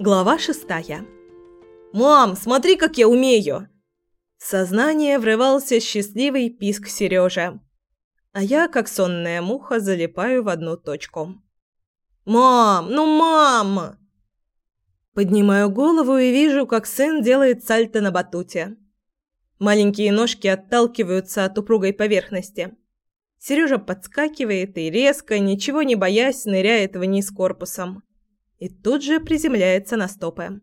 Глава шестая. «Мам, смотри, как я умею!» В сознание врывался счастливый писк Сережи. А я, как сонная муха, залипаю в одну точку. «Мам! Ну, мам!» Поднимаю голову и вижу, как сын делает сальто на батуте. Маленькие ножки отталкиваются от упругой поверхности. Сережа подскакивает и резко, ничего не боясь, ныряет вниз корпусом. И тут же приземляется на стопы.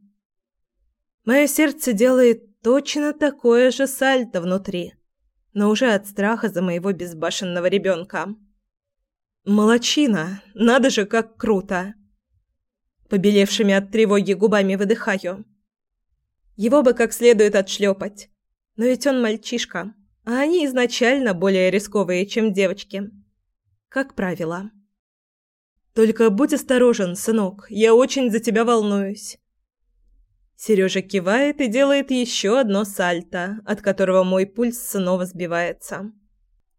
Мое сердце делает точно такое же сальто внутри, но уже от страха за моего безбашенного ребенка. Молодчина, надо же, как круто. Побелевшими от тревоги губами выдыхаю. Его бы как следует отшлепать. Но ведь он мальчишка, а они изначально более рисковые, чем девочки. Как правило. Только будь осторожен, сынок, я очень за тебя волнуюсь. Сережа кивает и делает еще одно сальто, от которого мой пульс снова сбивается.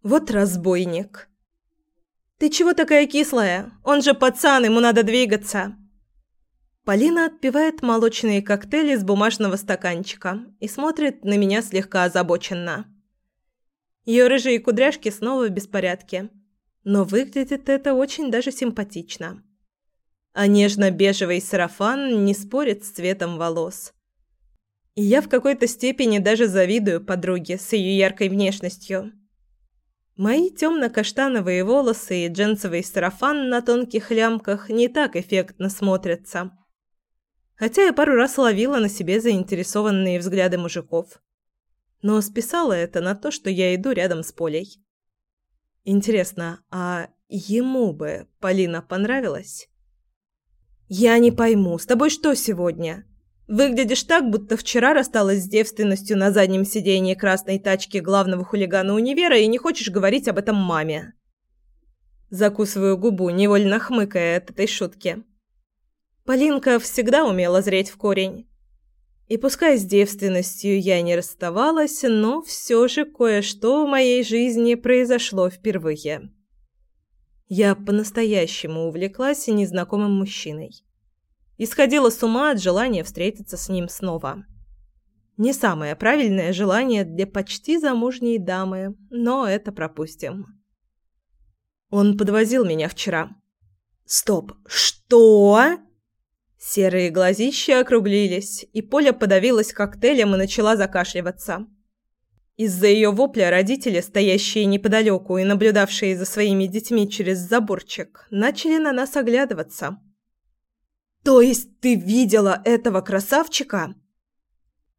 Вот разбойник. Ты чего такая кислая? Он же пацан, ему надо двигаться. Полина отпивает молочные коктейли из бумажного стаканчика и смотрит на меня слегка озабоченно. Ее рыжие кудряшки снова в беспорядке, но выглядит это очень даже симпатично. А нежно-бежевый сарафан не спорит с цветом волос. И я в какой-то степени даже завидую подруге с ее яркой внешностью. Мои темно-каштановые волосы и джинсовый сарафан на тонких лямках не так эффектно смотрятся хотя я пару раз ловила на себе заинтересованные взгляды мужиков. Но списала это на то, что я иду рядом с Полей. Интересно, а ему бы Полина понравилась? «Я не пойму, с тобой что сегодня? Выглядишь так, будто вчера рассталась с девственностью на заднем сиденье красной тачки главного хулигана универа и не хочешь говорить об этом маме». Закусываю губу, невольно хмыкая от этой шутки. Полинка всегда умела зреть в корень. И пускай с девственностью я не расставалась, но все же кое-что в моей жизни произошло впервые. Я по-настоящему увлеклась незнакомым мужчиной. И сходила с ума от желания встретиться с ним снова. Не самое правильное желание для почти замужней дамы, но это пропустим. Он подвозил меня вчера. Стоп, что? Серые глазища округлились, и Поля подавилась коктейлем и начала закашливаться. Из-за ее вопля родители, стоящие неподалеку и наблюдавшие за своими детьми через заборчик, начали на нас оглядываться. «То есть ты видела этого красавчика?»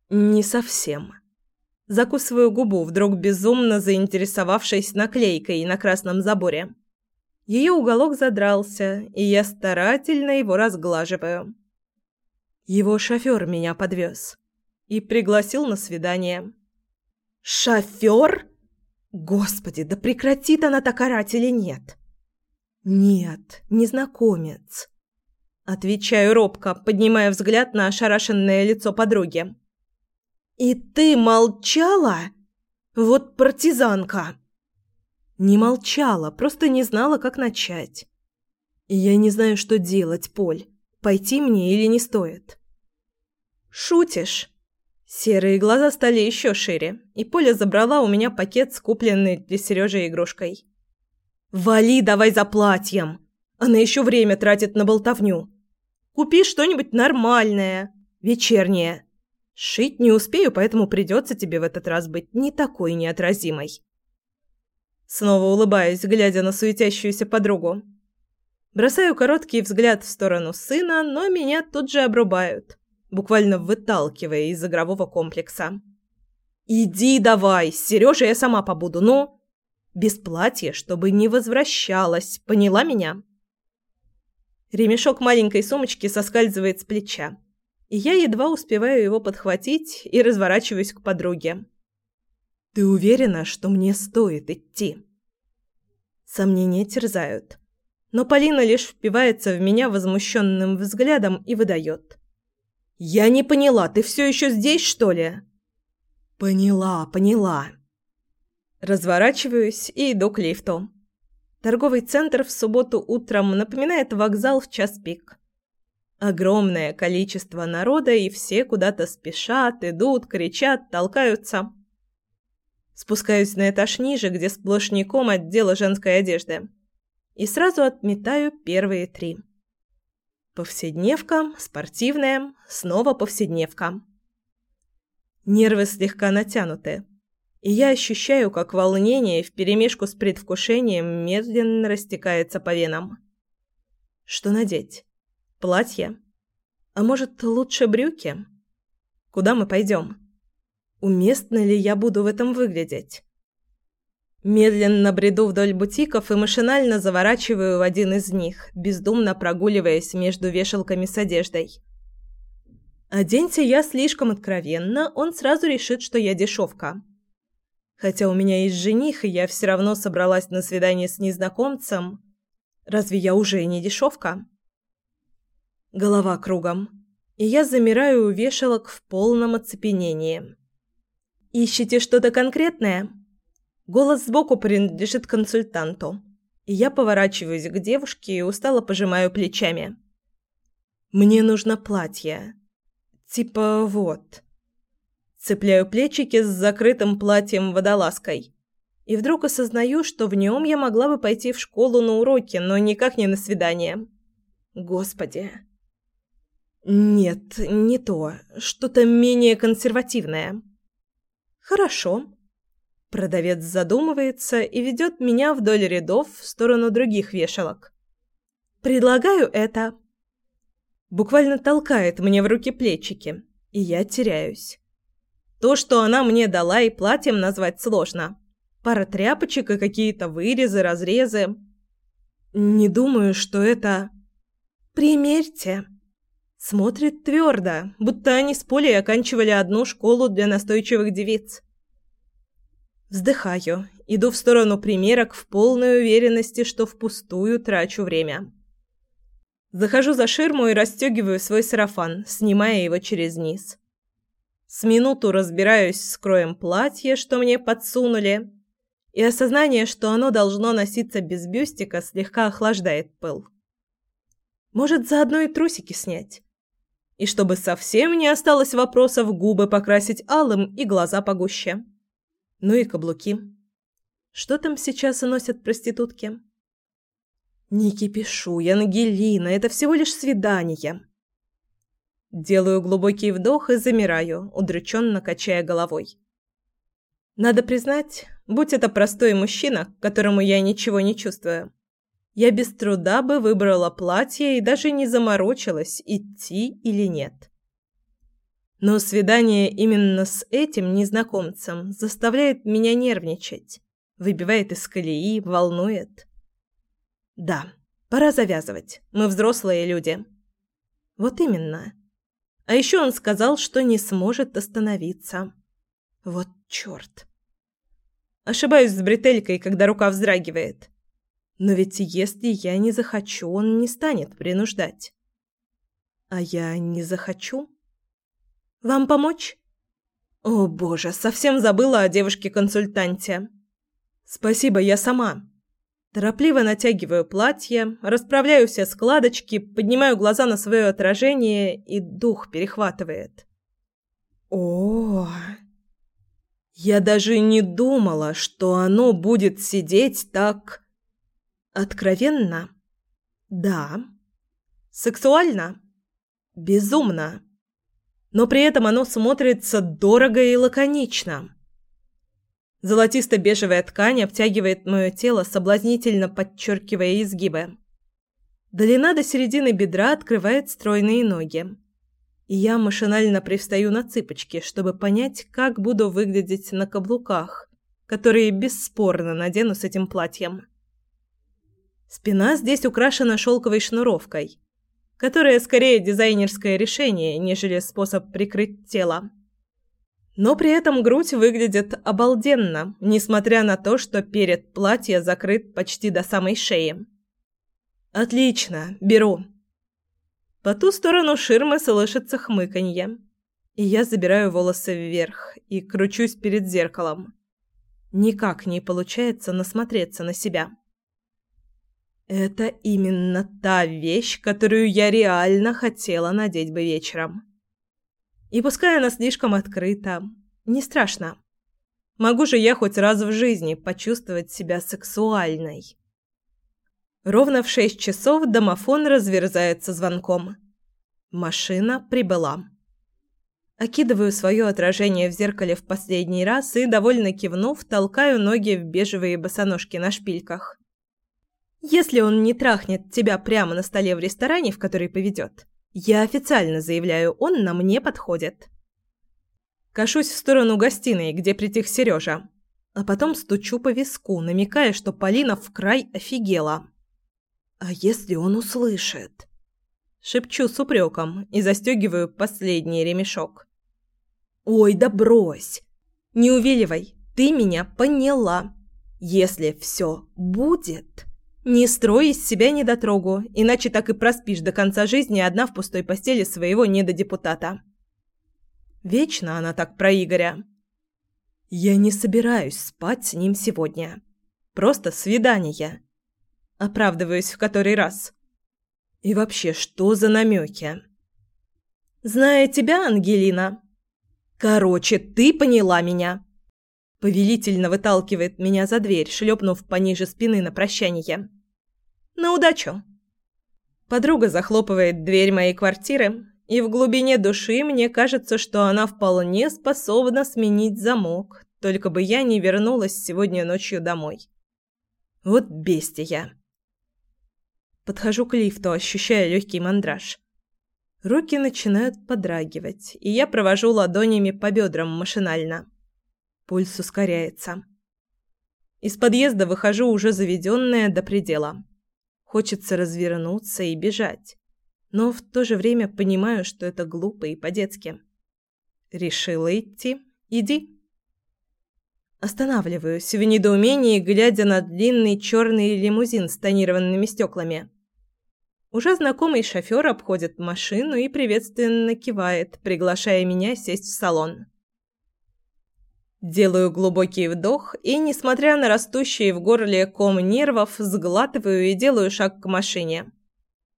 «Не совсем». Закусываю губу, вдруг безумно заинтересовавшись наклейкой на красном заборе. Ее уголок задрался, и я старательно его разглаживаю. Его шофер меня подвез и пригласил на свидание. «Шофер? Господи, да прекратит она так орать или нет?» «Нет, незнакомец». Отвечаю робко, поднимая взгляд на ошарашенное лицо подруги. «И ты молчала? Вот партизанка!» Не молчала, просто не знала, как начать. я не знаю, что делать, Поль. Пойти мне или не стоит? Шутишь? Серые глаза стали еще шире, и Поля забрала у меня пакет с купленной для Сережи игрушкой. «Вали давай за платьем! Она еще время тратит на болтовню. Купи что-нибудь нормальное, вечернее. Шить не успею, поэтому придется тебе в этот раз быть не такой неотразимой». Снова улыбаюсь, глядя на суетящуюся подругу. Бросаю короткий взгляд в сторону сына, но меня тут же обрубают, буквально выталкивая из игрового комплекса. «Иди давай, с Сережей я сама побуду, ну!» «Без платья, чтобы не возвращалась, поняла меня?» Ремешок маленькой сумочки соскальзывает с плеча, и я едва успеваю его подхватить и разворачиваюсь к подруге. Ты уверена, что мне стоит идти? Сомнения терзают. Но Полина лишь впивается в меня возмущенным взглядом и выдает. «Я не поняла, ты все еще здесь, что ли?» «Поняла, поняла». Разворачиваюсь и иду к лифту. Торговый центр в субботу утром напоминает вокзал в час пик. Огромное количество народа, и все куда-то спешат, идут, кричат, толкаются. Спускаюсь на этаж ниже, где сплошняком отдела женской одежды. И сразу отметаю первые три. Повседневка, спортивная, снова повседневка. Нервы слегка натянуты, и я ощущаю, как волнение вперемешку с предвкушением медленно растекается по венам. Что надеть? Платье? А может, лучше брюки? Куда мы пойдем? Уместно ли я буду в этом выглядеть? Медленно бреду вдоль бутиков и машинально заворачиваю в один из них, бездумно прогуливаясь между вешалками с одеждой. Оденься я слишком откровенно, он сразу решит, что я дешевка. Хотя у меня есть жених, и я все равно собралась на свидание с незнакомцем. Разве я уже не дешевка? Голова кругом, и я замираю у вешалок в полном оцепенении. «Ищете что-то конкретное?» Голос сбоку принадлежит консультанту, и я поворачиваюсь к девушке и устало пожимаю плечами. «Мне нужно платье. Типа вот». Цепляю плечики с закрытым платьем-водолазкой. И вдруг осознаю, что в нем я могла бы пойти в школу на уроки, но никак не на свидание. Господи. Нет, не то. Что-то менее консервативное. Хорошо. Продавец задумывается и ведет меня вдоль рядов в сторону других вешалок. Предлагаю это. Буквально толкает мне в руки плечики, и я теряюсь. То, что она мне дала, и платьем назвать сложно. Пара тряпочек и какие-то вырезы, разрезы. Не думаю, что это... Примерьте. Смотрит твердо, будто они с Полей оканчивали одну школу для настойчивых девиц. Вздыхаю, иду в сторону примерок в полной уверенности, что впустую трачу время. Захожу за ширму и расстегиваю свой сарафан, снимая его через низ. С минуту разбираюсь с кроем платья, что мне подсунули, и осознание, что оно должно носиться без бюстика, слегка охлаждает пыл. Может, заодно и трусики снять? И чтобы совсем не осталось вопросов, губы покрасить алым и глаза погуще. Ну и каблуки. Что там сейчас носят проститутки? Не кипишу, Ангелина, это всего лишь свидание. Делаю глубокий вдох и замираю, удрученно качая головой. Надо признать, будь это простой мужчина, к которому я ничего не чувствую, я без труда бы выбрала платье и даже не заморочилась, идти или нет. Но свидание именно с этим незнакомцем заставляет меня нервничать, выбивает из колеи, волнует. Да, пора завязывать, мы взрослые люди. Вот именно. А еще он сказал, что не сможет остановиться. Вот черт. Ошибаюсь с бретелькой, когда рука вздрагивает. Но ведь если я не захочу, он не станет принуждать. А я не захочу? Вам помочь? О, боже, совсем забыла о девушке-консультанте. Спасибо, я сама. Торопливо натягиваю платье, расправляю все складочки, поднимаю глаза на свое отражение, и дух перехватывает. О, я даже не думала, что оно будет сидеть так откровенно. Да. Сексуально? Безумно. Но при этом оно смотрится дорого и лаконично. Золотисто-бежевая ткань обтягивает мое тело, соблазнительно подчеркивая изгибы. Длина до середины бедра открывает стройные ноги. И я машинально привстаю на цыпочки, чтобы понять, как буду выглядеть на каблуках, которые бесспорно надену с этим платьем. Спина здесь украшена шелковой шнуровкой, которая скорее дизайнерское решение, нежели способ прикрыть тело. Но при этом грудь выглядит обалденно, несмотря на то, что перед платье закрыт почти до самой шеи. «Отлично, беру». По ту сторону ширмы слышится хмыканье, и я забираю волосы вверх и кручусь перед зеркалом. Никак не получается насмотреться на себя. Это именно та вещь, которую я реально хотела надеть бы вечером. И пускай она слишком открыта, не страшно. Могу же я хоть раз в жизни почувствовать себя сексуальной. Ровно в шесть часов домофон разверзается звонком. Машина прибыла. Окидываю свое отражение в зеркале в последний раз и, довольно кивнув, толкаю ноги в бежевые босоножки на шпильках. Если он не трахнет тебя прямо на столе в ресторане, в который поведет, я официально заявляю, он на мне подходит. Кашусь в сторону гостиной, где притих Сережа, а потом стучу по виску, намекая, что Полина в край офигела. А если он услышит? Шепчу с упреком и застегиваю последний ремешок. «Ой, да брось! Не увиливай, ты меня поняла. Если все будет, не строй из себя недотрогу, иначе так и проспишь до конца жизни одна в пустой постели своего недодепутата». Вечно она так про Игоря. «Я не собираюсь спать с ним сегодня. Просто свидание». Оправдываюсь в который раз. И вообще, что за намеки? «Зная тебя, Ангелина...» «Короче, ты поняла меня!» Повелительно выталкивает меня за дверь, шлепнув пониже спины на прощание. «На удачу!» Подруга захлопывает дверь моей квартиры, и в глубине души мне кажется, что она вполне способна сменить замок, только бы я не вернулась сегодня ночью домой. Вот бестия. Подхожу к лифту, ощущая легкий мандраж. Руки начинают подрагивать, и я провожу ладонями по бедрам машинально. Пульс ускоряется. Из подъезда выхожу уже заведенная до предела. Хочется развернуться и бежать, но в то же время понимаю, что это глупо и по-детски. Решила идти? Иди. Останавливаюсь в недоумении, глядя на длинный черный лимузин с тонированными стеклами. Уже знакомый шофер обходит машину и приветственно кивает, приглашая меня сесть в салон. Делаю глубокий вдох и, несмотря на растущие в горле ком нервов, сглатываю и делаю шаг к машине.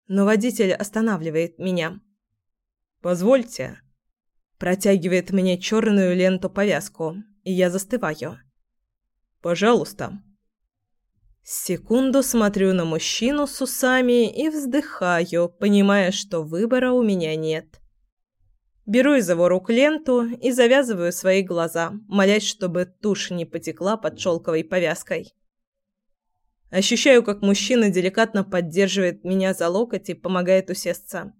Но водитель останавливает меня. «Позвольте». Протягивает мне черную ленту-повязку, и я застываю. «Пожалуйста». Секунду смотрю на мужчину с усами и вздыхаю, понимая, что выбора у меня нет. Беру из его рук ленту и завязываю свои глаза, молясь, чтобы тушь не потекла под шелковой повязкой. Ощущаю, как мужчина деликатно поддерживает меня за локоть и помогает усесться.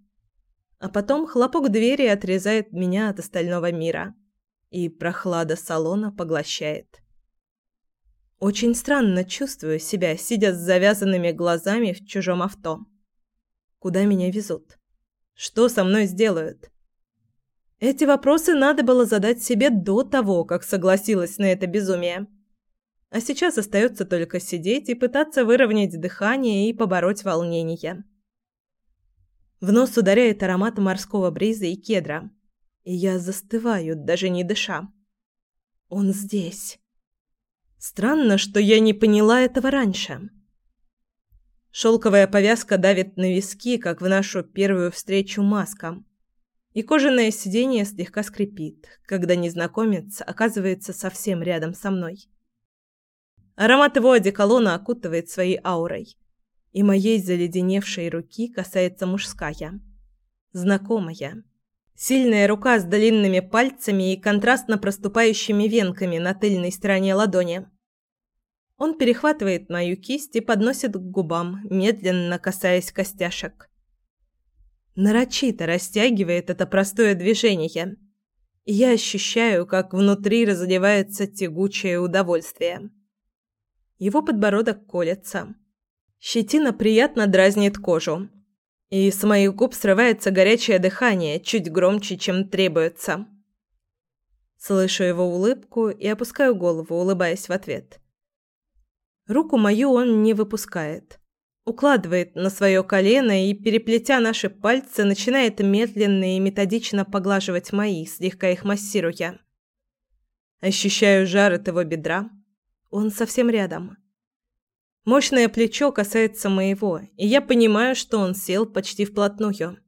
А потом хлопок двери отрезает меня от остального мира, и прохлада салона поглощает. Очень странно чувствую себя, сидя с завязанными глазами в чужом авто. Куда меня везут? Что со мной сделают? Эти вопросы надо было задать себе до того, как согласилась на это безумие. А сейчас остается только сидеть и пытаться выровнять дыхание и побороть волнение. В нос ударяет аромат морского бриза и кедра. И я застываю, даже не дыша. Он здесь. Странно, что я не поняла этого раньше. Шелковая повязка давит на виски, как в нашу первую встречу маска. И кожаное сиденье слегка скрипит, когда незнакомец оказывается совсем рядом со мной. Аромат его одеколона окутывает своей аурой, и моей заледеневшей руки касается мужская, знакомая. Сильная рука с длинными пальцами и контрастно проступающими венками на тыльной стороне ладони. Он перехватывает мою кисть и подносит к губам, медленно касаясь костяшек. Нарочито растягивает это простое движение. Я ощущаю, как внутри разливается тягучее удовольствие. Его подбородок колется. Щетина приятно дразнит кожу. И с моих губ срывается горячее дыхание, чуть громче, чем требуется. Слышу его улыбку и опускаю голову, улыбаясь в ответ. Руку мою он не выпускает. Укладывает на свое колено и, переплетя наши пальцы, начинает медленно и методично поглаживать мои, слегка их массируя. Ощущаю жар от его бедра. Он совсем рядом. Мощное плечо касается моего, и я понимаю, что он сел почти вплотную.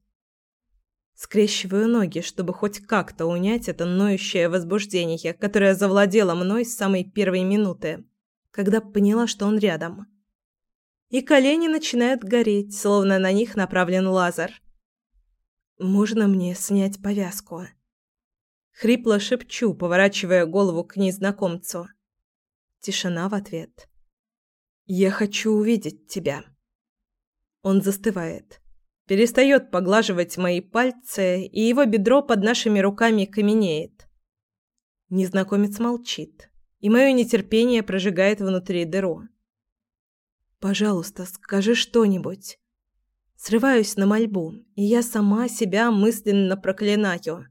Скрещиваю ноги, чтобы хоть как-то унять это ноющее возбуждение, которое завладело мной с самой первой минуты, когда поняла, что он рядом. И колени начинают гореть, словно на них направлен лазер. «Можно мне снять повязку?» Хрипло шепчу, поворачивая голову к незнакомцу. Тишина в ответ. «Я хочу увидеть тебя». Он застывает. Перестает поглаживать мои пальцы, и его бедро под нашими руками каменеет. Незнакомец молчит, и мое нетерпение прожигает внутри дыру. «Пожалуйста, скажи что-нибудь». Срываюсь на мольбу, и я сама себя мысленно проклинаю.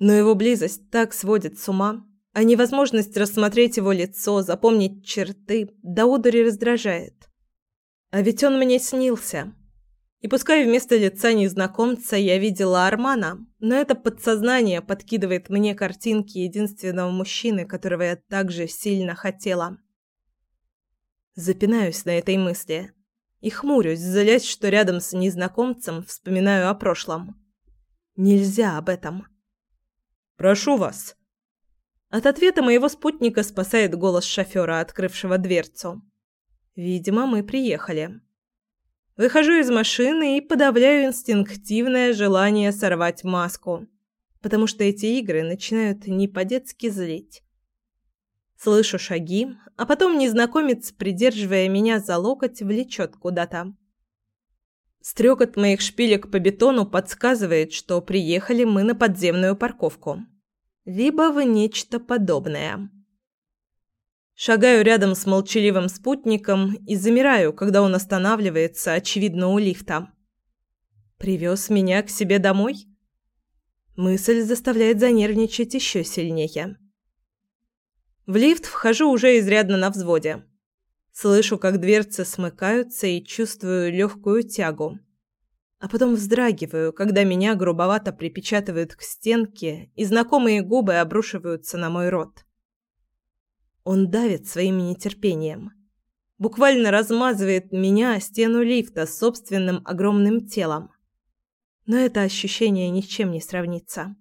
Но его близость так сводит с ума, а невозможность рассмотреть его лицо, запомнить черты, до удури раздражает. А ведь он мне снился. И пускай вместо лица незнакомца я видела Армана, но это подсознание подкидывает мне картинки единственного мужчины, которого я так же сильно хотела. Запинаюсь на этой мысли и хмурюсь, залясь, что рядом с незнакомцем вспоминаю о прошлом. Нельзя об этом. «Прошу вас», от ответа моего спутника спасает голос шофера, открывшего дверцу. Видимо, мы приехали. Выхожу из машины и подавляю инстинктивное желание сорвать маску, потому что эти игры начинают не по-детски злить. Слышу шаги, а потом незнакомец, придерживая меня за локоть, влечет куда-то. Стрекот моих шпилек по бетону подсказывает, что приехали мы на подземную парковку либо в нечто подобное. Шагаю рядом с молчаливым спутником и замираю, когда он останавливается, очевидно, у лифта. Привез меня к себе домой? Мысль заставляет занервничать еще сильнее. В лифт вхожу уже изрядно на взводе. Слышу, как дверцы смыкаются и чувствую легкую тягу а потом вздрагиваю, когда меня грубовато припечатывают к стенке, и знакомые губы обрушиваются на мой рот. Он давит своим нетерпением. Буквально размазывает меня о стену лифта собственным огромным телом. Но это ощущение ни с чем не сравнится.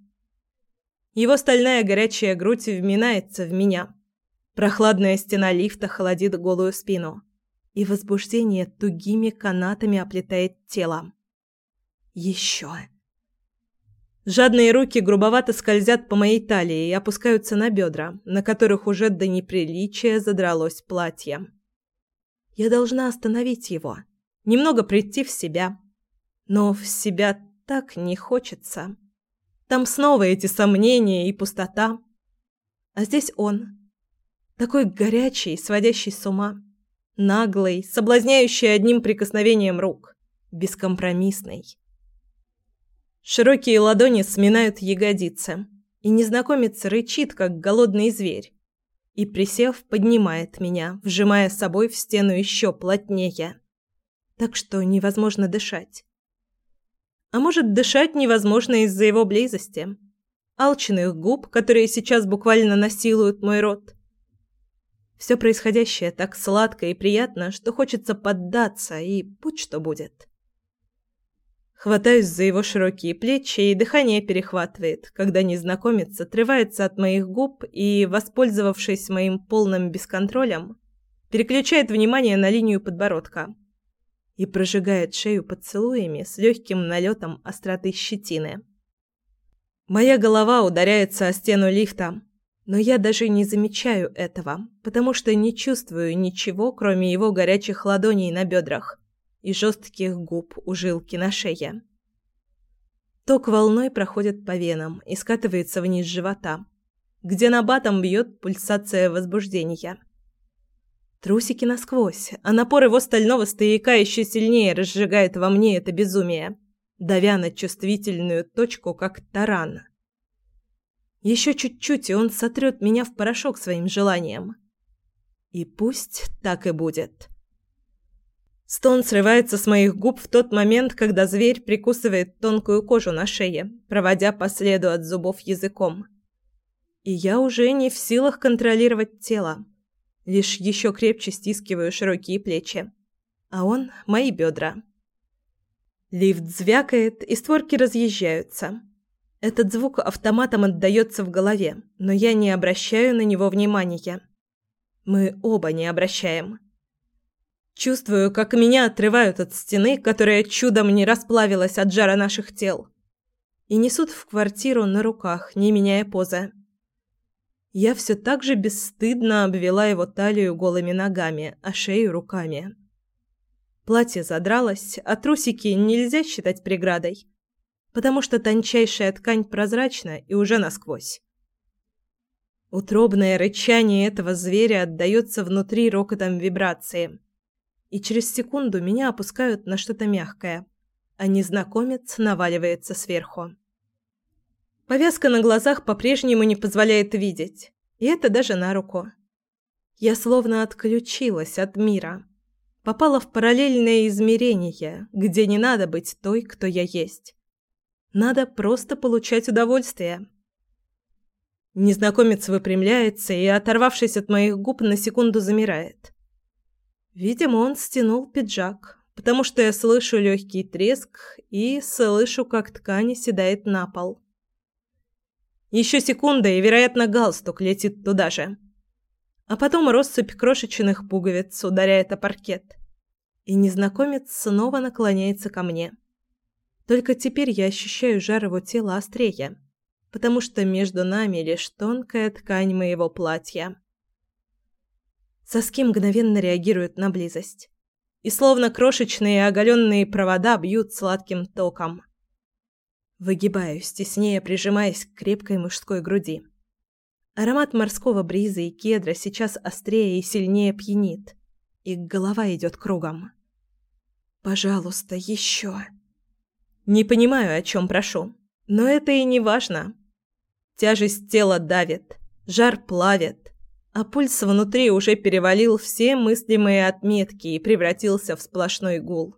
Его стальная горячая грудь вминается в меня. Прохладная стена лифта холодит голую спину. И возбуждение тугими канатами оплетает тело. Еще. Жадные руки грубовато скользят по моей талии и опускаются на бедра, на которых уже до неприличия задралось платье. Я должна остановить его, немного прийти в себя. Но в себя так не хочется. Там снова эти сомнения и пустота. А здесь он. Такой горячий, сводящий с ума. Наглый, соблазняющий одним прикосновением рук. Бескомпромиссный. Широкие ладони сминают ягодицы, и незнакомец рычит, как голодный зверь. И, присев, поднимает меня, вжимая собой в стену еще плотнее. Так что невозможно дышать. А может, дышать невозможно из-за его близости. Алчных губ, которые сейчас буквально насилуют мой рот. Все происходящее так сладко и приятно, что хочется поддаться, и будь что будет. Хватаюсь за его широкие плечи, и дыхание перехватывает, когда незнакомец отрывается от моих губ и, воспользовавшись моим полным бесконтролем, переключает внимание на линию подбородка и прожигает шею поцелуями с легким налетом остроты щетины. Моя голова ударяется о стену лифта, но я даже не замечаю этого, потому что не чувствую ничего, кроме его горячих ладоней на бедрах и жестких губ у жилки на шее. Ток волной проходит по венам и скатывается вниз живота, где на батом бьет пульсация возбуждения. Трусики насквозь, а напор его стального стояка еще сильнее разжигает во мне это безумие, давя на чувствительную точку, как таран. Еще чуть-чуть, и он сотрет меня в порошок своим желанием. И пусть так и будет. Стон срывается с моих губ в тот момент, когда зверь прикусывает тонкую кожу на шее, проводя по следу от зубов языком. И я уже не в силах контролировать тело. Лишь еще крепче стискиваю широкие плечи. А он – мои бедра. Лифт звякает, и створки разъезжаются. Этот звук автоматом отдается в голове, но я не обращаю на него внимания. Мы оба не обращаем. Чувствую, как меня отрывают от стены, которая чудом не расплавилась от жара наших тел, и несут в квартиру на руках, не меняя позы. Я все так же бесстыдно обвела его талию голыми ногами, а шею руками. Платье задралось, а трусики нельзя считать преградой потому что тончайшая ткань прозрачна и уже насквозь. Утробное рычание этого зверя отдаётся внутри рокотом вибрации. И через секунду меня опускают на что-то мягкое, а незнакомец наваливается сверху. Повязка на глазах по-прежнему не позволяет видеть, и это даже на руку. Я словно отключилась от мира. Попала в параллельное измерение, где не надо быть той, кто я есть. Надо просто получать удовольствие. Незнакомец выпрямляется и, оторвавшись от моих губ, на секунду замирает. Видимо, он стянул пиджак, потому что я слышу легкий треск и слышу, как ткань седает на пол. Еще секунда, и, вероятно, галстук летит туда же. А потом россыпь крошечных пуговиц ударяет о паркет. И незнакомец снова наклоняется ко мне. Только теперь я ощущаю жар его тела острее, потому что между нами лишь тонкая ткань моего платья. Соски мгновенно реагируют на близость. И словно крошечные оголенные провода бьют сладким током. Выгибаюсь, теснее прижимаясь к крепкой мужской груди. Аромат морского бриза и кедра сейчас острее и сильнее пьянит, и голова идет кругом. «Пожалуйста, еще!» Не понимаю, о чем прошу. Но это и не важно. Тяжесть тела давит, жар плавит, а пульс внутри уже перевалил все мыслимые отметки и превратился в сплошной гул.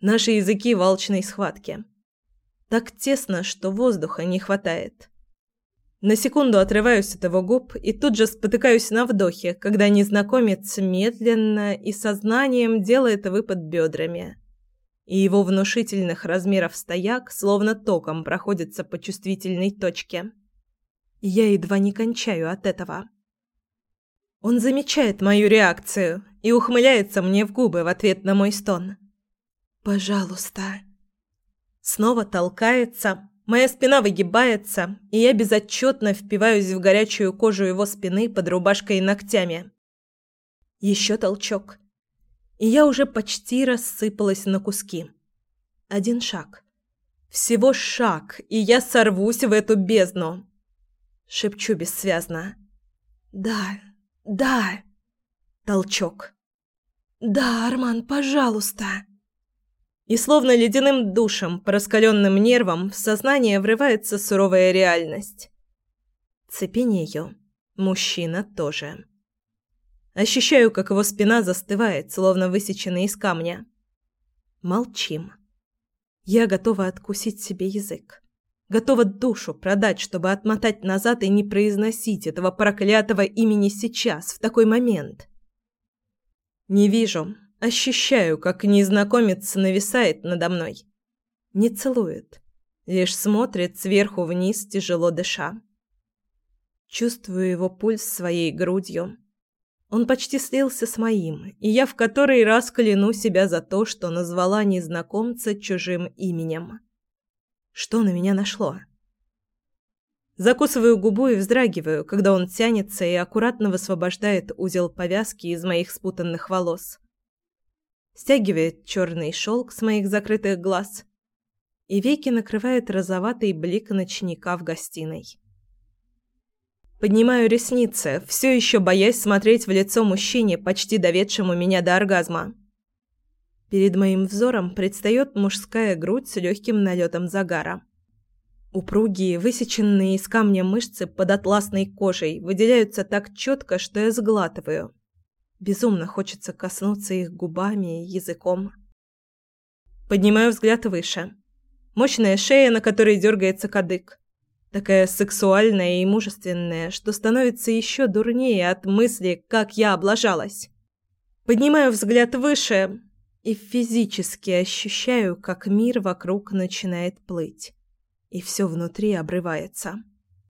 Наши языки в алчной схватке. Так тесно, что воздуха не хватает. На секунду отрываюсь от его губ и тут же спотыкаюсь на вдохе, когда незнакомец медленно и сознанием делает выпад бедрами и его внушительных размеров стояк словно током проходится по чувствительной точке. Я едва не кончаю от этого. Он замечает мою реакцию и ухмыляется мне в губы в ответ на мой стон. «Пожалуйста». Снова толкается, моя спина выгибается, и я безотчетно впиваюсь в горячую кожу его спины под рубашкой и ногтями. Еще толчок и я уже почти рассыпалась на куски. Один шаг. Всего шаг, и я сорвусь в эту бездну. Шепчу бессвязно. «Да, да!» Толчок. «Да, Арман, пожалуйста!» И словно ледяным душем, по раскаленным нервам, в сознание врывается суровая реальность. Цепенею. Мужчина тоже. Ощущаю, как его спина застывает, словно высеченная из камня. Молчим. Я готова откусить себе язык. Готова душу продать, чтобы отмотать назад и не произносить этого проклятого имени сейчас, в такой момент. Не вижу, ощущаю, как незнакомец нависает надо мной. Не целует, лишь смотрит сверху вниз, тяжело дыша. Чувствую его пульс своей грудью он почти слился с моим, и я в который раз кляну себя за то, что назвала незнакомца чужим именем. Что на меня нашло? Закусываю губу и вздрагиваю, когда он тянется и аккуратно высвобождает узел повязки из моих спутанных волос. Стягивает черный шелк с моих закрытых глаз, и веки накрывает розоватый блик ночника в гостиной. Поднимаю ресницы, все еще боясь смотреть в лицо мужчине, почти доведшему меня до оргазма. Перед моим взором предстает мужская грудь с легким налетом загара. Упругие, высеченные из камня мышцы под атласной кожей выделяются так четко, что я сглатываю. Безумно хочется коснуться их губами и языком. Поднимаю взгляд выше. Мощная шея, на которой дергается кадык Такая сексуальная и мужественная, что становится еще дурнее от мысли, как я облажалась. Поднимаю взгляд выше и физически ощущаю, как мир вокруг начинает плыть, и все внутри обрывается.